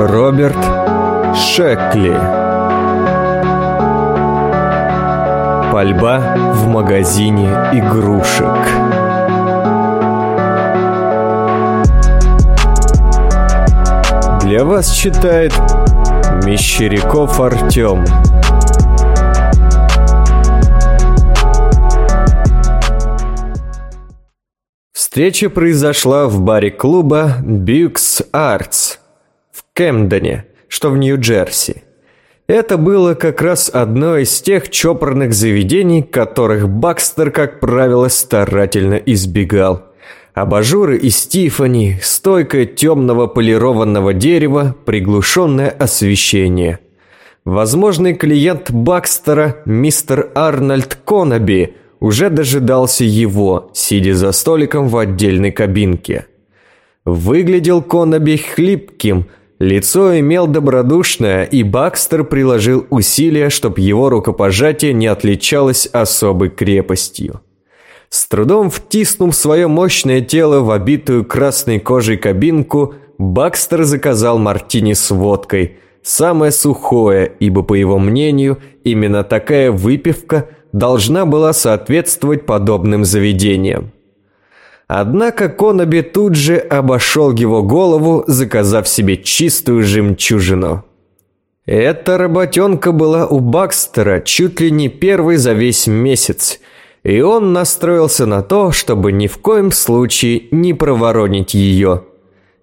Роберт Шекли. Пальба в магазине игрушек. Для вас читает Мещеряков Артем Встреча произошла в баре клуба Бьюкс Артс в Кемдоне, что в Нью-Джерси. Это было как раз одно из тех чопорных заведений, которых Бакстер, как правило, старательно избегал. Абажуры из Тифани, стойка темного полированного дерева, приглушенное освещение. Возможный клиент Бакстера, мистер Арнольд Конаби, уже дожидался его, сидя за столиком в отдельной кабинке. Выглядел Конаби хлипким, лицо имел добродушное, и Бакстер приложил усилия, чтобы его рукопожатие не отличалось особой крепостью. С трудом втиснув свое мощное тело в обитую красной кожей кабинку, Бакстер заказал мартини с водкой, самое сухое, ибо, по его мнению, именно такая выпивка – должна была соответствовать подобным заведениям. Однако Коноби тут же обошел его голову, заказав себе чистую жемчужину. Эта работенка была у Бакстера чуть ли не первой за весь месяц, и он настроился на то, чтобы ни в коем случае не проворонить ее.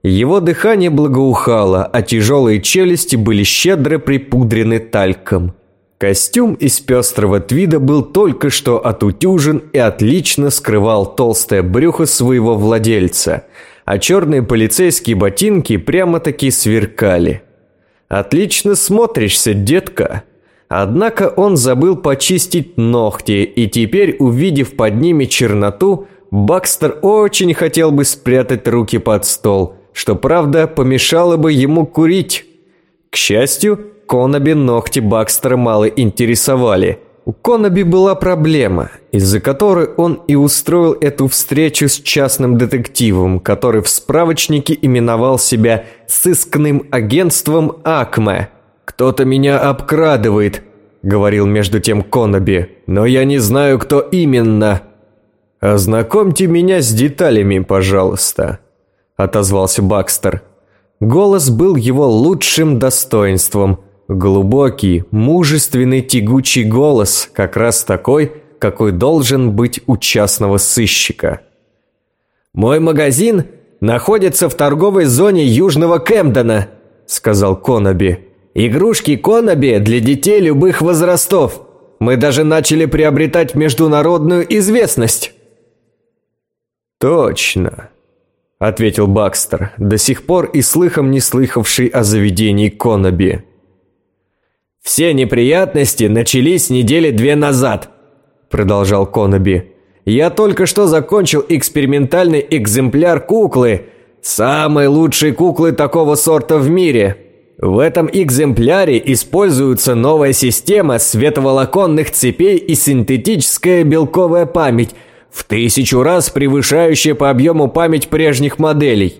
Его дыхание благоухало, а тяжелые челюсти были щедро припудрены тальком – Костюм из пестрого твида был только что отутюжен и отлично скрывал толстое брюхо своего владельца, а черные полицейские ботинки прямо-таки сверкали. «Отлично смотришься, детка!» Однако он забыл почистить ногти, и теперь, увидев под ними черноту, Бакстер очень хотел бы спрятать руки под стол, что, правда, помешало бы ему курить. К счастью, Конаби ногти Бакстера мало интересовали. У Конаби была проблема, из-за которой он и устроил эту встречу с частным детективом, который в справочнике именовал себя «сыскным агентством Акме». «Кто-то меня обкрадывает», — говорил между тем Конаби, «но я не знаю, кто именно». «Ознакомьте меня с деталями, пожалуйста», — отозвался Бакстер. Голос был его лучшим достоинством — Глубокий, мужественный, тягучий голос, как раз такой, какой должен быть у частного сыщика. «Мой магазин находится в торговой зоне Южного Кэмдена», — сказал Конаби. «Игрушки Конаби для детей любых возрастов. Мы даже начали приобретать международную известность». «Точно», — ответил Бакстер, до сих пор и слыхом не слыхавший о заведении Конаби. «Все неприятности начались недели две назад», – продолжал Коноби. «Я только что закончил экспериментальный экземпляр куклы, самой лучшей куклы такого сорта в мире. В этом экземпляре используется новая система световолоконных цепей и синтетическая белковая память, в тысячу раз превышающая по объему память прежних моделей.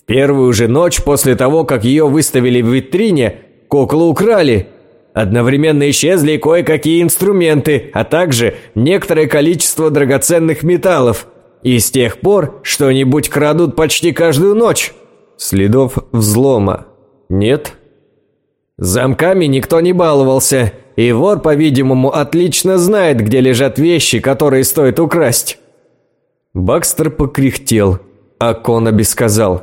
В первую же ночь после того, как ее выставили в витрине, куклу украли – Одновременно исчезли кое-какие инструменты, а также некоторое количество драгоценных металлов. И с тех пор что-нибудь крадут почти каждую ночь. Следов взлома нет? Замками никто не баловался, и вор, по-видимому, отлично знает, где лежат вещи, которые стоит украсть. Бакстер покряхтел, а Конаби сказал.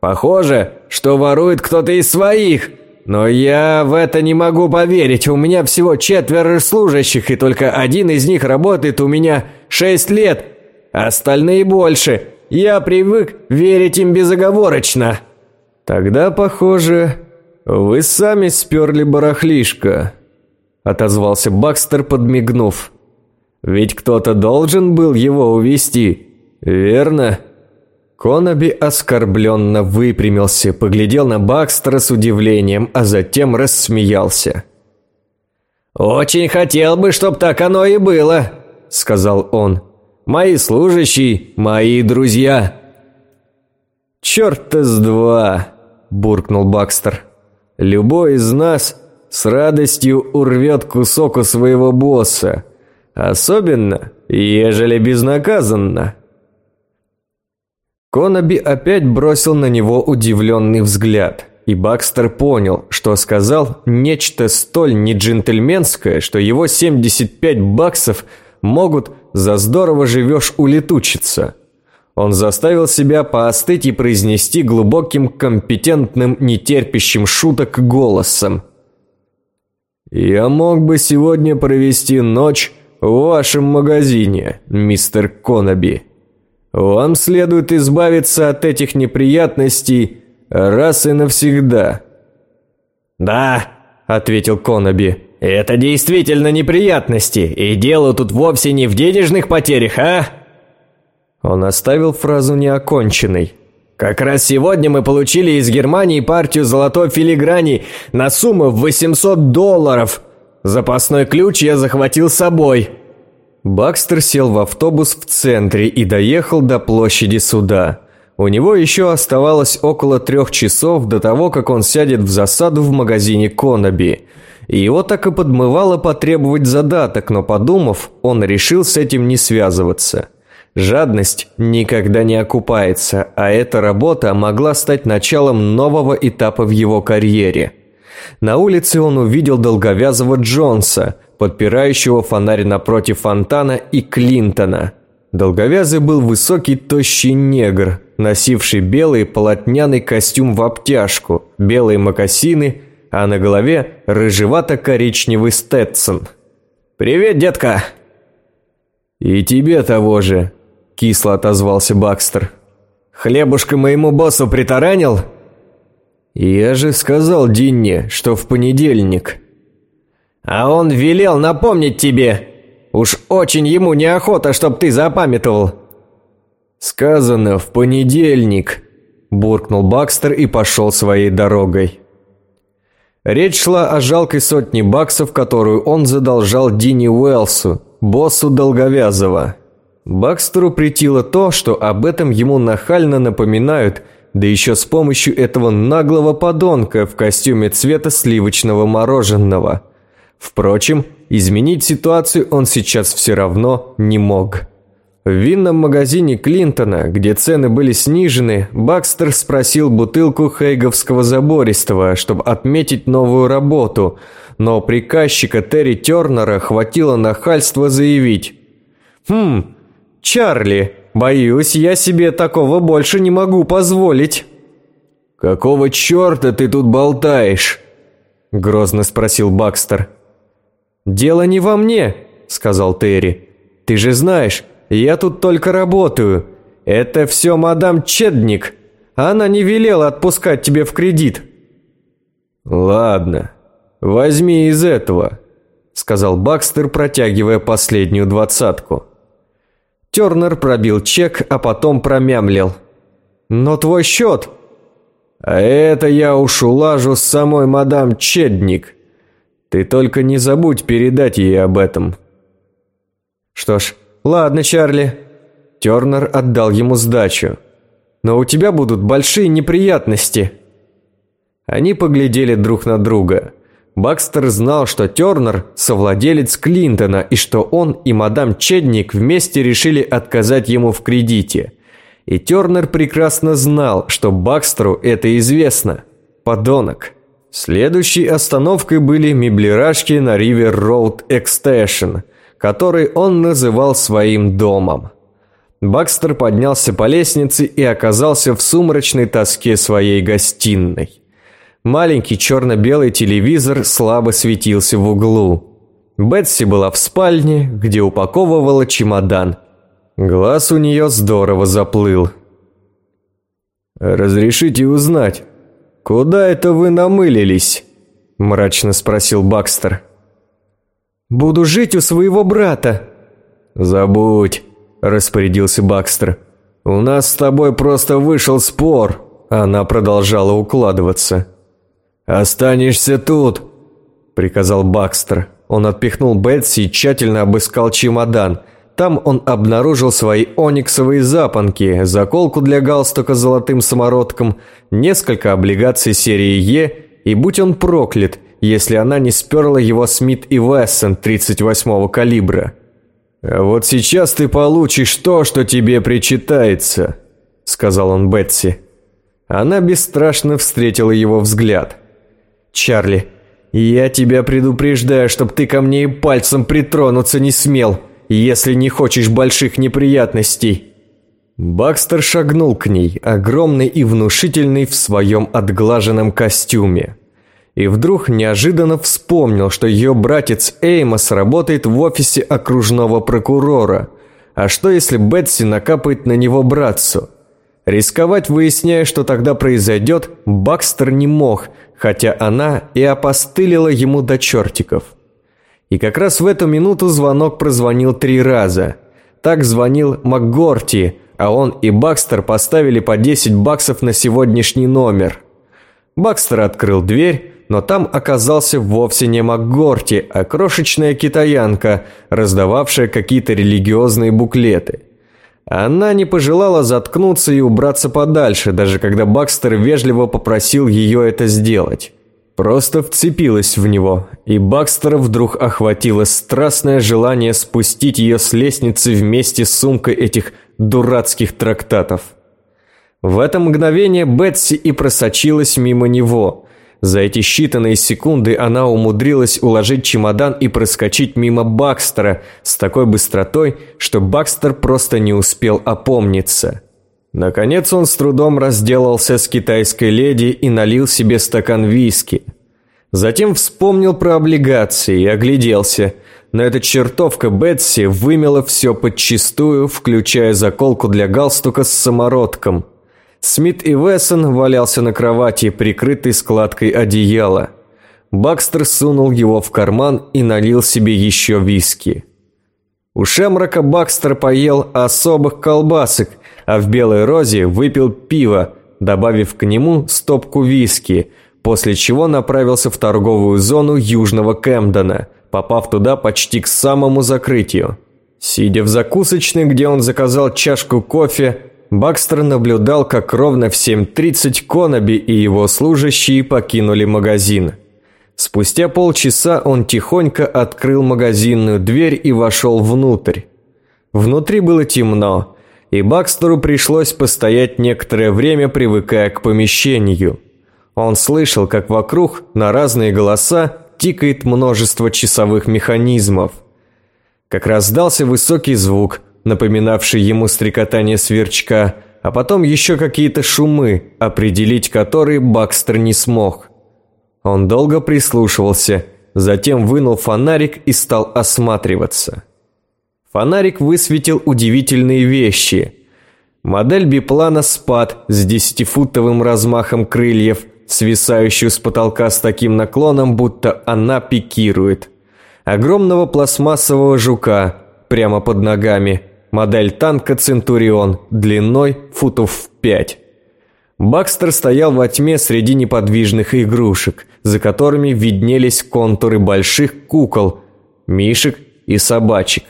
«Похоже, что ворует кто-то из своих. Но я в это не могу поверить. У меня всего четверо служащих, и только один из них работает у меня шесть лет. Остальные больше. Я привык верить им безоговорочно. Тогда, похоже, вы сами сперли барахлишко, отозвался Бакстер, подмигнув. Ведь кто-то должен был его увести, верно? Конаби оскорбленно выпрямился, поглядел на Бакстера с удивлением, а затем рассмеялся. «Очень хотел бы, чтоб так оно и было», — сказал он. «Мои служащие, мои друзья». «Черт-то с два», буркнул Бакстер. «Любой из нас с радостью урвет кусок у своего босса, особенно, ежели безнаказанно». Конаби опять бросил на него удивленный взгляд, и Бакстер понял, что сказал нечто столь неджентльменское, что его 75 баксов могут «за здорово живешь» улетучиться. Он заставил себя поостыть и произнести глубоким, компетентным, нетерпящим шуток голосом. «Я мог бы сегодня провести ночь в вашем магазине, мистер Конаби». Вам следует избавиться от этих неприятностей раз и навсегда». «Да», — ответил Коноби, — «это действительно неприятности, и дело тут вовсе не в денежных потерях, а?» Он оставил фразу неоконченной. «Как раз сегодня мы получили из Германии партию золотой филиграни на сумму в 800 долларов. Запасной ключ я захватил с собой». Бакстер сел в автобус в центре и доехал до площади суда. У него еще оставалось около трех часов до того, как он сядет в засаду в магазине Конаби. И его так и подмывало потребовать задаток, но подумав, он решил с этим не связываться. Жадность никогда не окупается, а эта работа могла стать началом нового этапа в его карьере. На улице он увидел долговязого Джонса – подпирающего фонарь напротив фонтана, и Клинтона. Долговязый был высокий тощий негр, носивший белый полотняный костюм в обтяжку, белые мокасины, а на голове рыжевато-коричневый стетсон. «Привет, детка!» «И тебе того же», – кисло отозвался Бакстер. «Хлебушка моему боссу притаранил?» «Я же сказал Динне, что в понедельник». А он велел напомнить тебе. Уж очень ему неохота, чтоб ты запамятовал. Сказано в понедельник, буркнул Бакстер и пошел своей дорогой. Речь шла о жалкой сотне баксов, которую он задолжал Дини Уэлсу, боссу Долговязова. Бакстеру притило то, что об этом ему нахально напоминают, да еще с помощью этого наглого подонка в костюме цвета сливочного мороженого – Впрочем, изменить ситуацию он сейчас все равно не мог. В винном магазине Клинтона, где цены были снижены, Бакстер спросил бутылку хейговского забористого, чтобы отметить новую работу, но приказчика Терри Тернера хватило нахальства заявить. «Хм, Чарли, боюсь, я себе такого больше не могу позволить». «Какого черта ты тут болтаешь?» – грозно спросил Бакстер. «Дело не во мне», – сказал Терри. «Ты же знаешь, я тут только работаю. Это все мадам Чедник. Она не велела отпускать тебе в кредит». «Ладно, возьми из этого», – сказал Бакстер, протягивая последнюю двадцатку. Тернер пробил чек, а потом промямлил. «Но твой счет...» «А это я уж улажу с самой мадам Чедник», ты только не забудь передать ей об этом». «Что ж, ладно, Чарли». Тернер отдал ему сдачу. «Но у тебя будут большие неприятности». Они поглядели друг на друга. Бакстер знал, что Тернер – совладелец Клинтона, и что он и мадам Чедник вместе решили отказать ему в кредите. И Тернер прекрасно знал, что Бакстеру это известно. Подонок. Следующей остановкой были меблирашки на Ривер Роуд Экстеншн, который он называл своим домом. Бакстер поднялся по лестнице и оказался в сумрачной тоске своей гостиной. Маленький черно-белый телевизор слабо светился в углу. Бетси была в спальне, где упаковывала чемодан. Глаз у нее здорово заплыл. «Разрешите узнать, «Куда это вы намылились?» – мрачно спросил Бакстер. «Буду жить у своего брата». «Забудь», – распорядился Бакстер. «У нас с тобой просто вышел спор». Она продолжала укладываться. «Останешься тут», – приказал Бакстер. Он отпихнул Бетси и тщательно обыскал чемодан. Там он обнаружил свои ониксовые запонки, заколку для галстука с золотым самородком, несколько облигаций серии Е, и будь он проклят, если она не сперла его Смит и Вессон 38-го калибра. «А вот сейчас ты получишь то, что тебе причитается», — сказал он Бетси. Она бесстрашно встретила его взгляд. «Чарли, я тебя предупреждаю, чтоб ты ко мне и пальцем притронуться не смел, если не хочешь больших неприятностей». Бакстер шагнул к ней, огромный и внушительный в своем отглаженном костюме. И вдруг неожиданно вспомнил, что ее братец Эймос работает в офисе окружного прокурора. А что если Бетси накапает на него братцу? Рисковать, выясняя, что тогда произойдет, Бакстер не мог, хотя она и опостылила ему до чертиков. И как раз в эту минуту звонок прозвонил три раза. Так звонил МакГорти, а он и Бакстер поставили по 10 баксов на сегодняшний номер. Бакстер открыл дверь, но там оказался вовсе не МакГорти, а крошечная китаянка, раздававшая какие-то религиозные буклеты – она не пожелала заткнуться и убраться подальше, даже когда Бакстер вежливо попросил ее это сделать. Просто вцепилась в него, и Бакстера вдруг охватило страстное желание спустить ее с лестницы вместе с сумкой этих дурацких трактатов. В это мгновение Бетси и просочилась мимо него, за эти считанные секунды она умудрилась уложить чемодан и проскочить мимо Бакстера с такой быстротой, что Бакстер просто не успел опомниться. Наконец он с трудом разделался с китайской леди и налил себе стакан виски. Затем вспомнил про облигации и огляделся, но эта чертовка Бетси вымела все подчистую, включая заколку для галстука с самородком – Смит и Вессон валялся на кровати, прикрытый складкой одеяла. Бакстер сунул его в карман и налил себе еще виски. У Шемрока Бакстер поел особых колбасок, а в Белой Розе выпил пиво, добавив к нему стопку виски, после чего направился в торговую зону Южного Кэмдена, попав туда почти к самому закрытию. Сидя в закусочной, где он заказал чашку кофе, Бакстер наблюдал, как ровно в 7.30 Конаби и его служащие покинули магазин. Спустя полчаса он тихонько открыл магазинную дверь и вошел внутрь. Внутри было темно, и Бакстеру пришлось постоять некоторое время, привыкая к помещению. Он слышал, как вокруг на разные голоса тикает множество часовых механизмов. Как раздался высокий звук – напоминавший ему стрекотание сверчка, а потом еще какие-то шумы, определить которые Бакстер не смог. Он долго прислушивался, затем вынул фонарик и стал осматриваться. Фонарик высветил удивительные вещи. Модель биплана «Спад» с десятифутовым размахом крыльев, свисающую с потолка с таким наклоном, будто она пикирует. Огромного пластмассового жука прямо под ногами – модель танка «Центурион» длиной футов в пять. Бакстер стоял во тьме среди неподвижных игрушек, за которыми виднелись контуры больших кукол, мишек и собачек.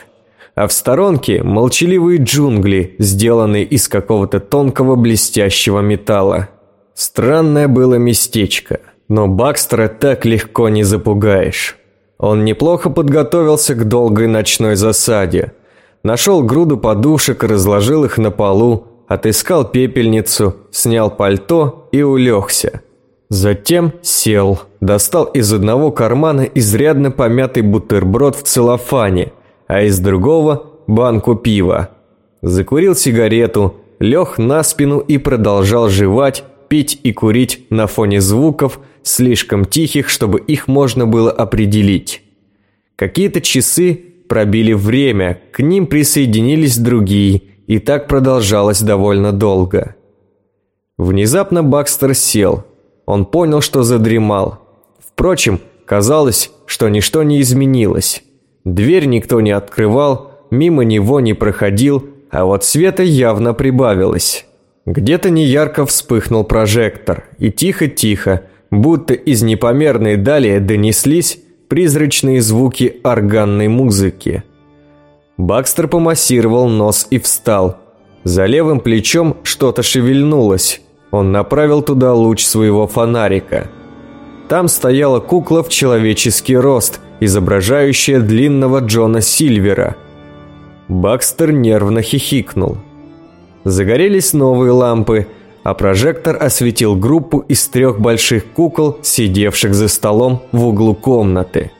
А в сторонке молчаливые джунгли, сделанные из какого-то тонкого блестящего металла. Странное было местечко, но Бакстера так легко не запугаешь. Он неплохо подготовился к долгой ночной засаде – Нашел груду подушек, разложил их на полу, отыскал пепельницу, снял пальто и улегся. Затем сел, достал из одного кармана изрядно помятый бутерброд в целлофане, а из другого – банку пива. Закурил сигарету, лег на спину и продолжал жевать, пить и курить на фоне звуков, слишком тихих, чтобы их можно было определить. Какие-то часы пробили время, к ним присоединились другие, и так продолжалось довольно долго. Внезапно Бакстер сел. Он понял, что задремал. Впрочем, казалось, что ничто не изменилось. Дверь никто не открывал, мимо него не проходил, а вот света явно прибавилось. Где-то неярко вспыхнул прожектор, и тихо-тихо, будто из непомерной дали донеслись призрачные звуки органной музыки. Бакстер помассировал нос и встал. За левым плечом что-то шевельнулось. Он направил туда луч своего фонарика. Там стояла кукла в человеческий рост, изображающая длинного Джона Сильвера. Бакстер нервно хихикнул. Загорелись новые лампы, а прожектор осветил группу из трех больших кукол, сидевших за столом в углу комнаты.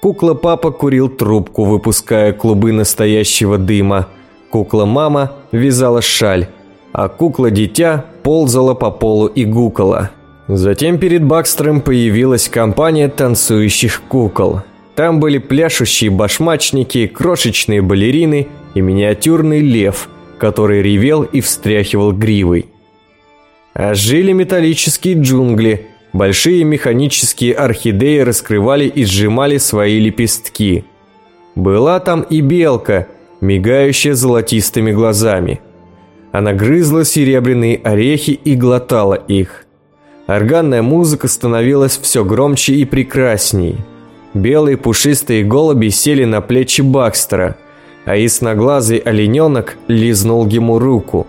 Кукла-папа курил трубку, выпуская клубы настоящего дыма. Кукла-мама вязала шаль, а кукла-дитя ползала по полу и гукала. Затем перед Бакстером появилась компания танцующих кукол. Там были пляшущие башмачники, крошечные балерины и миниатюрный лев, который ревел и встряхивал гривой. А жили металлические джунгли. Большие механические орхидеи раскрывали и сжимали свои лепестки. Была там и белка, мигающая золотистыми глазами. Она грызла серебряные орехи и глотала их. Органная музыка становилась все громче и прекрасней. Белые пушистые голуби сели на плечи Бакстера, а ясноглазый олененок лизнул ему руку.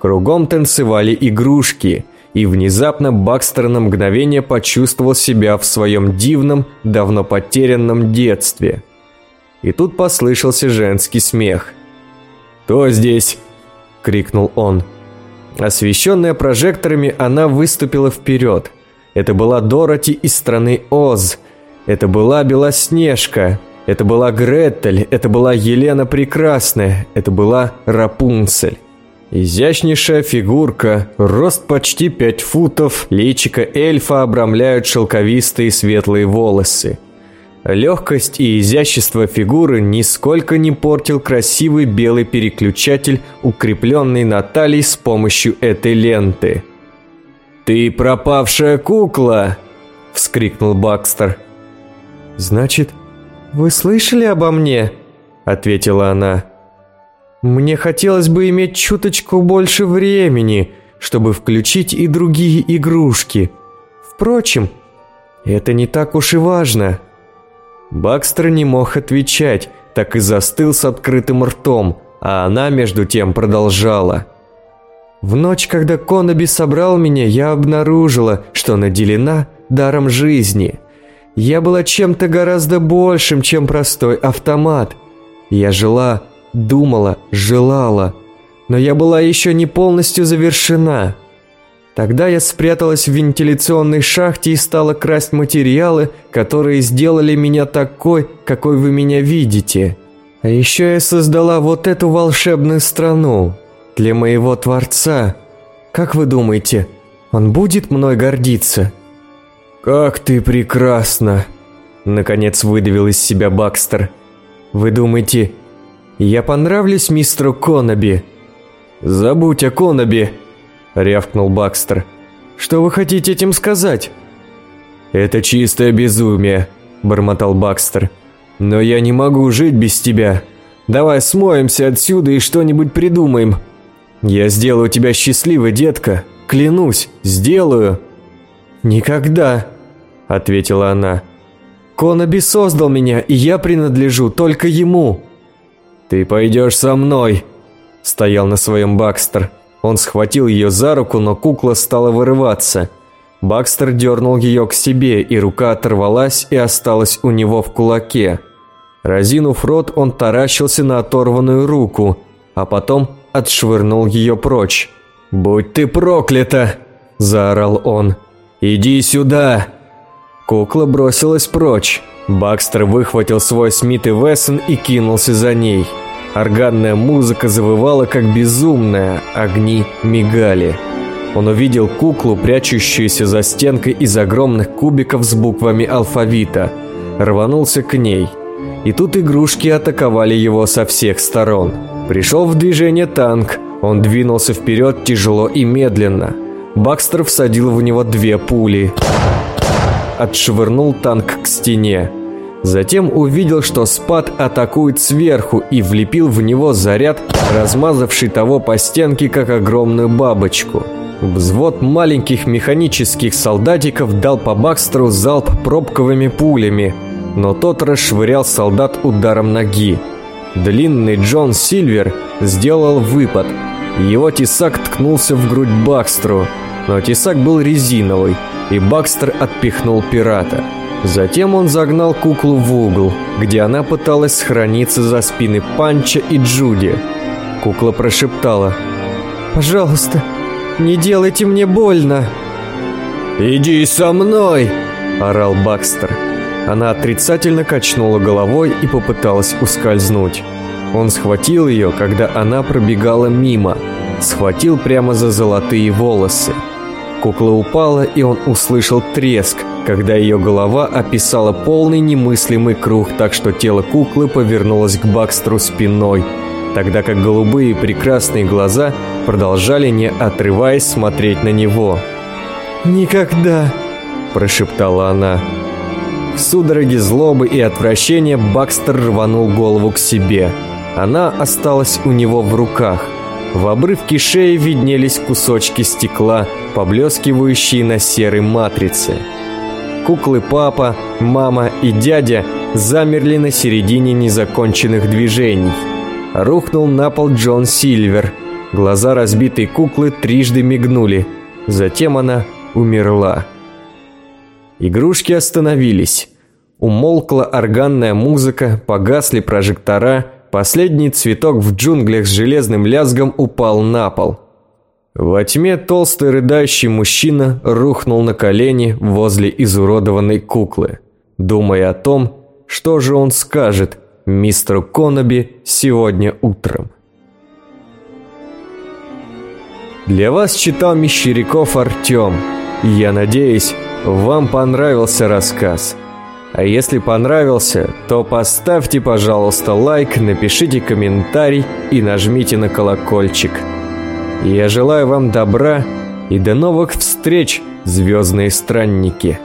Кругом танцевали игрушки, и внезапно Бакстер на мгновение почувствовал себя в своем дивном, давно потерянном детстве. И тут послышался женский смех. «Кто здесь?» – крикнул он. Освещенная прожекторами, она выступила вперед. Это была Дороти из страны Оз. Это была Белоснежка. Это была Гретель. Это была Елена Прекрасная. Это была Рапунцель. Изящнейшая фигурка, рост почти 5 футов, личико эльфа обрамляют шелковистые светлые волосы. Легкость и изящество фигуры нисколько не портил красивый белый переключатель, укрепленный на талии с помощью этой ленты. «Ты пропавшая кукла!» – вскрикнул Бакстер. «Значит, вы слышали обо мне?» – ответила она. «Мне хотелось бы иметь чуточку больше времени, чтобы включить и другие игрушки. Впрочем, это не так уж и важно». Бакстер не мог отвечать, так и застыл с открытым ртом, а она между тем продолжала. В ночь, когда Коноби собрал меня, я обнаружила, что наделена даром жизни. Я была чем-то гораздо большим, чем простой автомат. Я жила, думала, желала, но я была еще не полностью завершена. Тогда я спряталась в вентиляционной шахте и стала красть материалы, которые сделали меня такой, какой вы меня видите. А еще я создала вот эту волшебную страну для моего Творца. Как вы думаете, он будет мной гордиться?» «Как ты прекрасна!» Наконец выдавил из себя Бакстер. «Вы думаете, я понравлюсь мистеру Коноби?» «Забудь о Коноби!» Рявкнул Бакстер. «Что вы хотите этим сказать?» «Это чистое безумие», – бормотал Бакстер. «Но я не могу жить без тебя. Давай смоемся отсюда и что-нибудь придумаем. Я сделаю тебя счастливой, детка. Клянусь, сделаю». «Никогда», – ответила она. «Конаби создал меня, и я принадлежу только ему». «Ты пойдешь со мной», – стоял на своем Бакстер. Он схватил ее за руку, но кукла стала вырываться. Бакстер дернул ее к себе, и рука оторвалась и осталась у него в кулаке. Разинув рот, он таращился на оторванную руку, а потом отшвырнул ее прочь. «Будь ты проклята!» – заорал он. «Иди сюда!» Кукла бросилась прочь. Бакстер выхватил свой Смит и Вессон и кинулся за ней. Органная музыка завывала как безумная, огни мигали. Он увидел куклу, прячущуюся за стенкой из огромных кубиков с буквами алфавита. Рванулся к ней. И тут игрушки атаковали его со всех сторон. Пришел в движение танк. Он двинулся вперед тяжело и медленно. Бакстер всадил в него две пули. Отшвырнул танк к стене. Затем увидел, что спад атакует сверху и влепил в него заряд, размазавший того по стенке, как огромную бабочку. Взвод маленьких механических солдатиков дал по Бакстеру залп пробковыми пулями, но тот расшвырял солдат ударом ноги. Длинный Джон Сильвер сделал выпад. Его тесак ткнулся в грудь Бакстеру, но тесак был резиновый, и Бакстер отпихнул пирата. Затем он загнал куклу в угол, где она пыталась схорониться за спины Панча и Джуди. Кукла прошептала «Пожалуйста, не делайте мне больно!» «Иди со мной!» – орал Бакстер. Она отрицательно качнула головой и попыталась ускользнуть. Он схватил ее, когда она пробегала мимо. Схватил прямо за золотые волосы. Кукла упала, и он услышал треск, когда ее голова описала полный немыслимый круг, так что тело куклы повернулось к Бакстеру спиной, тогда как голубые прекрасные глаза продолжали, не отрываясь, смотреть на него. «Никогда!» – прошептала она. В судороге злобы и отвращения Бакстер рванул голову к себе. Она осталась у него в руках. В обрывке шеи виднелись кусочки стекла, поблескивающие на серой матрице. Куклы папа, мама и дядя замерли на середине незаконченных движений. Рухнул на пол Джон Сильвер. Глаза разбитой куклы трижды мигнули. Затем она умерла. Игрушки остановились. Умолкла органная музыка, погасли прожектора, последний цветок в джунглях с железным лязгом упал на пол. Во тьме толстый рыдающий мужчина рухнул на колени возле изуродованной куклы, думая о том, что же он скажет мистеру Коноби сегодня утром. Для вас читал Мещеряков Артем. Я надеюсь, вам понравился рассказ. А если понравился, то поставьте, пожалуйста, лайк, напишите комментарий и нажмите на колокольчик. Я желаю вам добра и до новых встреч, звездные странники.